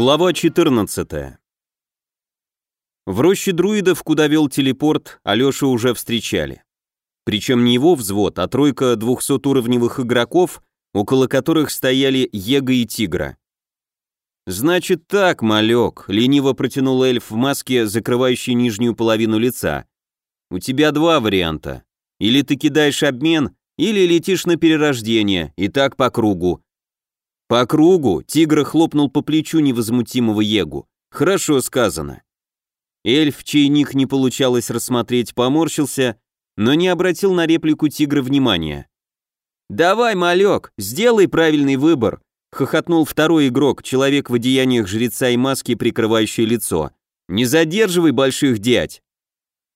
Глава 14. В роще друидов, куда вел телепорт, Алешу уже встречали. Причем не его взвод, а тройка 200-уровневых игроков, около которых стояли Ега и Тигра. «Значит так, малек», — лениво протянул эльф в маске, закрывающей нижнюю половину лица. «У тебя два варианта. Или ты кидаешь обмен, или летишь на перерождение, и так по кругу. По кругу тигр хлопнул по плечу невозмутимого Егу. Хорошо сказано. Эльф, чей ник не получалось рассмотреть, поморщился, но не обратил на реплику тигра внимания. «Давай, малек, сделай правильный выбор», — хохотнул второй игрок, человек в одеяниях жреца и маске, прикрывающей лицо. «Не задерживай больших дядь».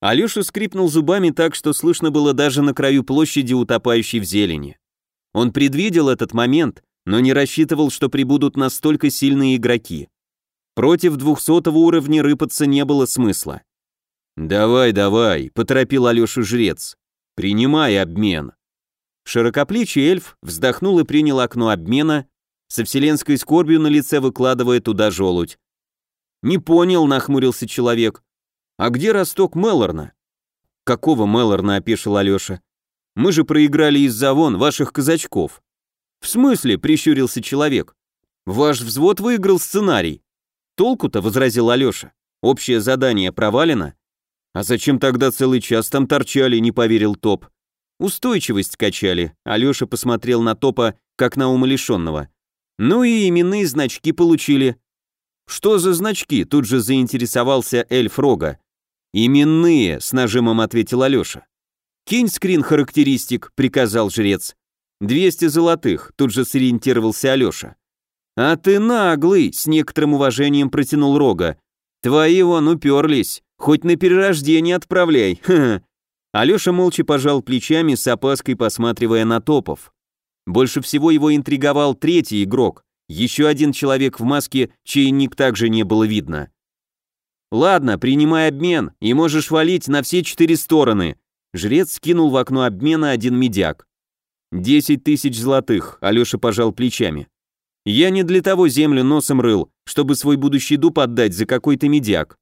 Алеша скрипнул зубами так, что слышно было даже на краю площади, утопающей в зелени. Он предвидел этот момент, но не рассчитывал, что прибудут настолько сильные игроки. Против двухсотого уровня рыпаться не было смысла. «Давай, давай», — поторопил Алешу жрец. «Принимай обмен». Широкоплечий эльф вздохнул и принял окно обмена, со вселенской скорбью на лице выкладывая туда желудь. «Не понял», — нахмурился человек. «А где росток Мелорна?» «Какого Мелорна?» — опешил Алеша. «Мы же проиграли из-за вон ваших казачков». «В смысле?» — прищурился человек. «Ваш взвод выиграл сценарий». «Толку-то?» — возразил Алеша. «Общее задание провалено». «А зачем тогда целый час там торчали?» — не поверил Топ. «Устойчивость качали», — Алеша посмотрел на Топа, как на умалишенного. «Ну и именные значки получили». «Что за значки?» — тут же заинтересовался эльф Рога. «Именные», — с нажимом ответил Алеша. «Кинь скрин характеристик», — приказал жрец. «Двести золотых», — тут же сориентировался Алеша. «А ты наглый», — с некоторым уважением протянул Рога. «Твои вон уперлись, хоть на перерождение отправляй». Ха Алеша молча пожал плечами, с опаской посматривая на топов. Больше всего его интриговал третий игрок, еще один человек в маске, чей ник также не было видно. «Ладно, принимай обмен, и можешь валить на все четыре стороны». Жрец скинул в окно обмена один медяк. «Десять тысяч золотых», — Алеша пожал плечами. «Я не для того землю носом рыл, чтобы свой будущий дуб отдать за какой-то медяк».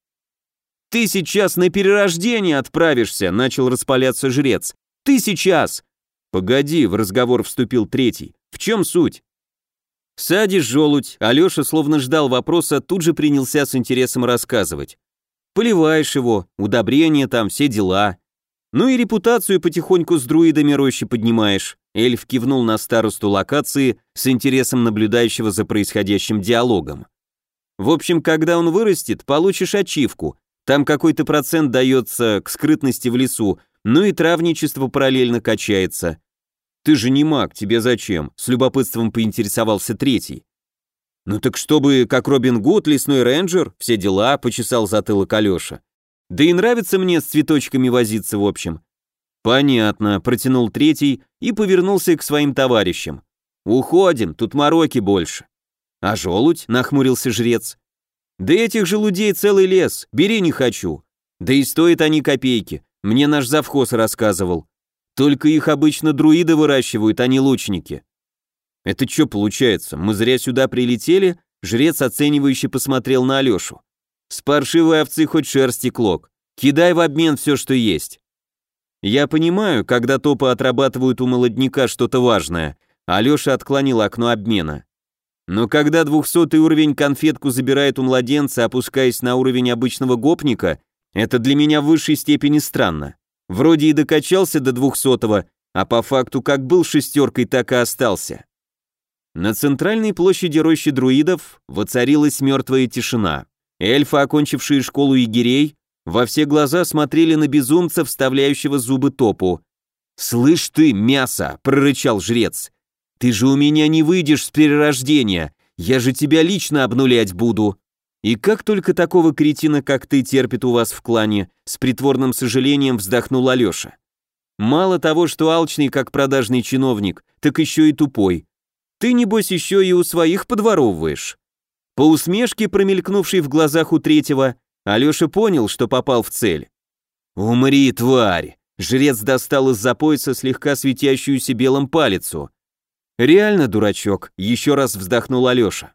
«Ты сейчас на перерождение отправишься», — начал распаляться жрец. «Ты сейчас!» «Погоди», — в разговор вступил третий. «В чем суть?» Садишь желудь, Алеша словно ждал вопроса, тут же принялся с интересом рассказывать. Поливаешь его, удобрения там, все дела. Ну и репутацию потихоньку с друидами рощи поднимаешь. Эльф кивнул на старосту локации с интересом наблюдающего за происходящим диалогом. В общем, когда он вырастет, получишь ачивку. Там какой-то процент дается к скрытности в лесу, ну и травничество параллельно качается. Ты же не маг, тебе зачем? С любопытством поинтересовался третий. Ну так чтобы, как Робин Гуд, лесной рейнджер, все дела, почесал затылок Алеша. Да и нравится мне с цветочками возиться в общем. Понятно, протянул третий и повернулся к своим товарищам. Уходим, тут мороки больше. А желудь, нахмурился жрец. Да этих желудей целый лес, бери не хочу. Да и стоят они копейки, мне наш завхоз рассказывал. Только их обычно друиды выращивают, а не лучники. Это что получается, мы зря сюда прилетели? Жрец оценивающе посмотрел на Алешу. С паршивой овцы хоть шерсти клок. Кидай в обмен все, что есть. Я понимаю, когда топы отрабатывают у молодняка что-то важное. Алеша отклонил окно обмена. Но когда двухсотый уровень конфетку забирает у младенца, опускаясь на уровень обычного гопника, это для меня в высшей степени странно. Вроде и докачался до двухсотого, а по факту как был шестеркой, так и остался. На центральной площади рощи друидов воцарилась мертвая тишина. Эльфы, окончившие школу егерей, во все глаза смотрели на безумца, вставляющего зубы топу. «Слышь ты, мясо!» — прорычал жрец. «Ты же у меня не выйдешь с перерождения! Я же тебя лично обнулять буду!» «И как только такого кретина, как ты, терпит у вас в клане?» С притворным сожалением вздохнул Алеша. «Мало того, что алчный, как продажный чиновник, так еще и тупой. Ты, небось, еще и у своих подворовываешь». По усмешке, промелькнувшей в глазах у третьего, Алеша понял, что попал в цель. «Умри, тварь!» Жрец достал из-за пояса слегка светящуюся белым палицу. «Реально, дурачок», — еще раз вздохнул Алеша.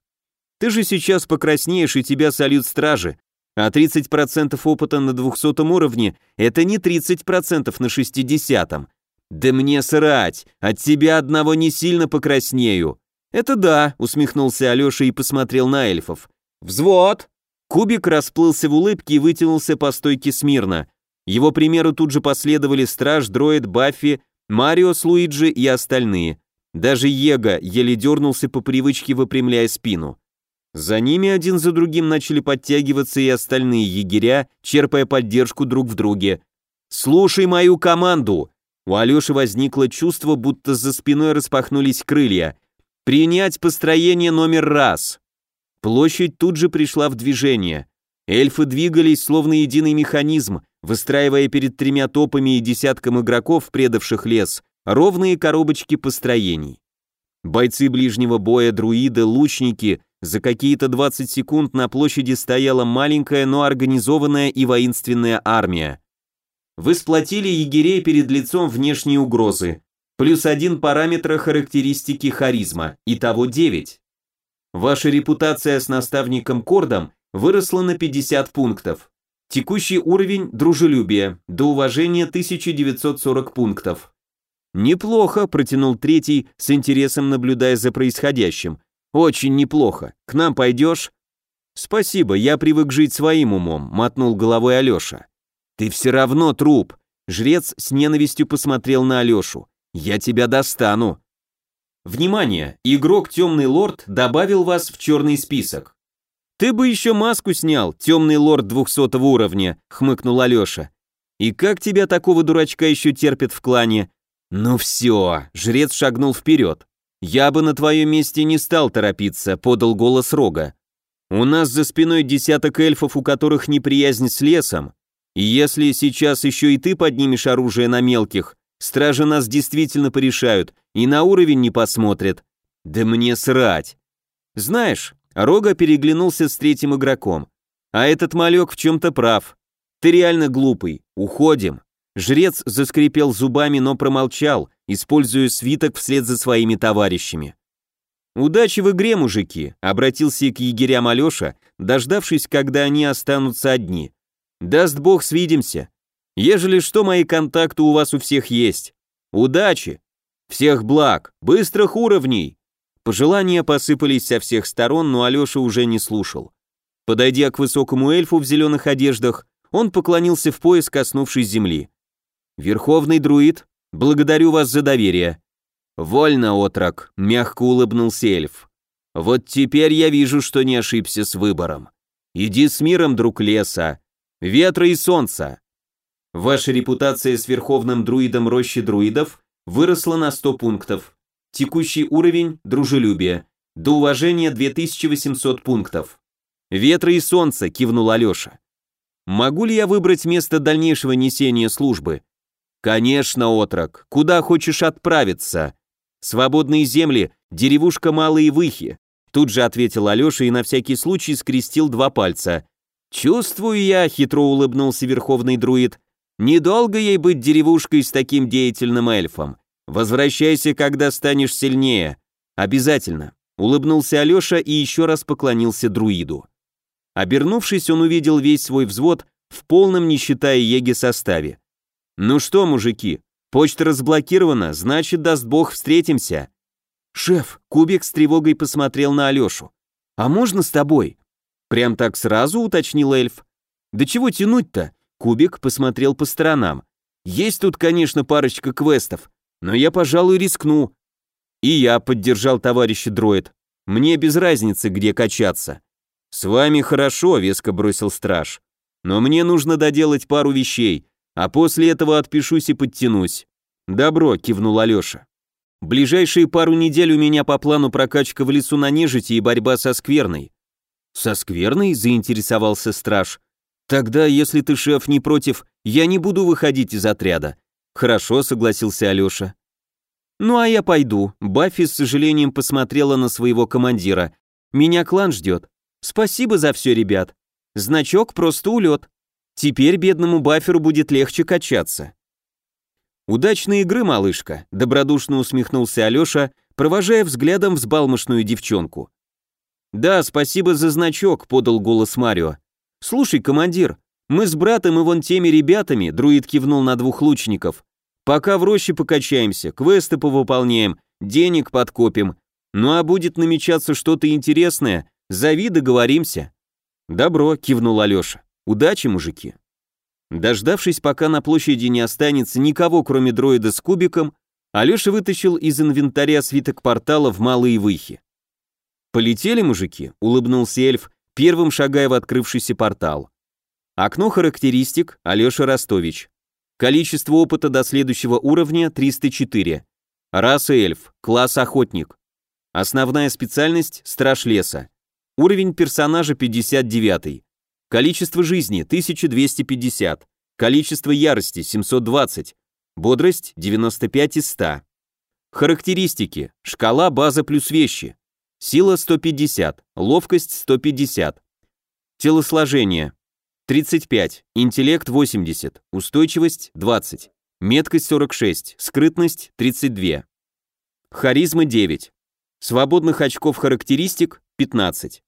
Ты же сейчас покраснеешь и тебя сольют стражи, а 30% опыта на 200 уровне – это не 30% на 60 -м. Да мне срать, от тебя одного не сильно покраснею. Это да, усмехнулся Алёша и посмотрел на эльфов. Взвод! Кубик расплылся в улыбке и вытянулся по стойке смирно. Его примеру тут же последовали Страж, Дроид, Баффи, Марио с Луиджи и остальные. Даже Его еле дернулся по привычке, выпрямляя спину. За ними один за другим начали подтягиваться и остальные егеря, черпая поддержку друг в друге. «Слушай мою команду!» У Алёши возникло чувство, будто за спиной распахнулись крылья. «Принять построение номер раз!» Площадь тут же пришла в движение. Эльфы двигались, словно единый механизм, выстраивая перед тремя топами и десятком игроков, предавших лес, ровные коробочки построений. Бойцы ближнего боя, друиды, лучники, за какие-то 20 секунд на площади стояла маленькая, но организованная и воинственная армия. Вы сплотили егерей перед лицом внешней угрозы. Плюс один параметр характеристики харизма, итого 9. Ваша репутация с наставником Кордом выросла на 50 пунктов. Текущий уровень дружелюбия, до уважения 1940 пунктов. Неплохо, протянул третий, с интересом наблюдая за происходящим. Очень неплохо. К нам пойдешь? Спасибо, я привык жить своим умом, мотнул головой Алеша. Ты все равно труп. Жрец с ненавистью посмотрел на Алешу. Я тебя достану. Внимание! Игрок Темный Лорд добавил вас в черный список. Ты бы еще маску снял, Темный Лорд 200 уровня, хмыкнул Алеша. И как тебя такого дурачка еще терпят в клане? Ну все, жрец шагнул вперед. Я бы на твоем месте не стал торопиться, подал голос Рога. У нас за спиной десяток эльфов, у которых неприязнь с лесом. И если сейчас еще и ты поднимешь оружие на мелких, Стражи нас действительно порешают и на уровень не посмотрят. Да мне срать. Знаешь, Рога переглянулся с третьим игроком. А этот малек в чем-то прав. Ты реально глупый. Уходим. Жрец заскрипел зубами, но промолчал, используя свиток вслед за своими товарищами. «Удачи в игре, мужики!» — обратился к егерям Алеша, дождавшись, когда они останутся одни. «Даст бог, свидимся. Ежели что, мои контакты у вас у всех есть. Удачи! Всех благ! Быстрых уровней!» Пожелания посыпались со всех сторон, но Алеша уже не слушал. Подойдя к высокому эльфу в зеленых одеждах, он поклонился в пояс, коснувшись земли. «Верховный друид, благодарю вас за доверие». «Вольно, отрок», — мягко улыбнулся эльф. «Вот теперь я вижу, что не ошибся с выбором. Иди с миром, друг леса, ветра и солнца. Ваша репутация с верховным друидом рощи друидов выросла на 100 пунктов. Текущий уровень – дружелюбие. До уважения 2800 пунктов. Ветра и солнце, кивнул Алеша. Могу ли я выбрать место дальнейшего несения службы? Конечно, отрок. Куда хочешь отправиться? Свободные земли, деревушка Малые Выхи. Тут же ответил Алеша и на всякий случай скрестил два пальца. Чувствую я, хитро улыбнулся верховный друид, Недолго ей быть деревушкой с таким деятельным эльфом. Возвращайся, когда станешь сильнее. Обязательно. Улыбнулся Алеша и еще раз поклонился друиду. Обернувшись, он увидел весь свой взвод в полном, не считая Еги, составе. «Ну что, мужики, почта разблокирована, значит, даст бог, встретимся». «Шеф», — Кубик с тревогой посмотрел на Алешу. «А можно с тобой?» «Прям так сразу?» — уточнил эльф. «Да чего тянуть-то? Кубик посмотрел по сторонам. Есть тут, конечно, парочка квестов, но я, пожалуй, рискну. И я поддержал товарища дроид. Мне без разницы, где качаться. С вами хорошо, веско бросил страж. Но мне нужно доделать пару вещей, а после этого отпишусь и подтянусь. Добро, кивнул Алёша. Ближайшие пару недель у меня по плану прокачка в лесу на нежити и борьба со скверной. Со скверной? заинтересовался страж. Тогда, если ты, шеф, не против, я не буду выходить из отряда. Хорошо, согласился Алёша. Ну а я пойду. Баффи с сожалением посмотрела на своего командира. Меня клан ждет. Спасибо за все, ребят. Значок просто улет. Теперь бедному Бафферу будет легче качаться. Удачной игры, малышка, добродушно усмехнулся Алёша, провожая взглядом взбалмошную девчонку. «Да, спасибо за значок», — подал голос Марио. «Слушай, командир, мы с братом и вон теми ребятами», — друид кивнул на двух лучников, «пока в роще покачаемся, квесты повыполняем, денег подкопим. Ну а будет намечаться что-то интересное, зови, договоримся». «Добро», — кивнул Алеша. «Удачи, мужики». Дождавшись, пока на площади не останется никого, кроме дроида с кубиком, Алеша вытащил из инвентаря свиток портала в малые выхи. «Полетели, мужики», — улыбнулся эльф, первым шагая в открывшийся портал. Окно характеристик Алеша Ростович. Количество опыта до следующего уровня 304. Раса эльф, класс охотник. Основная специальность страж леса. Уровень персонажа 59. Количество жизни 1250. Количество ярости 720. Бодрость 95 из 100. Характеристики. Шкала база плюс вещи. Сила 150, ловкость 150. Телосложение 35, интеллект 80, устойчивость 20, меткость 46, скрытность 32. Харизма 9. Свободных очков характеристик 15.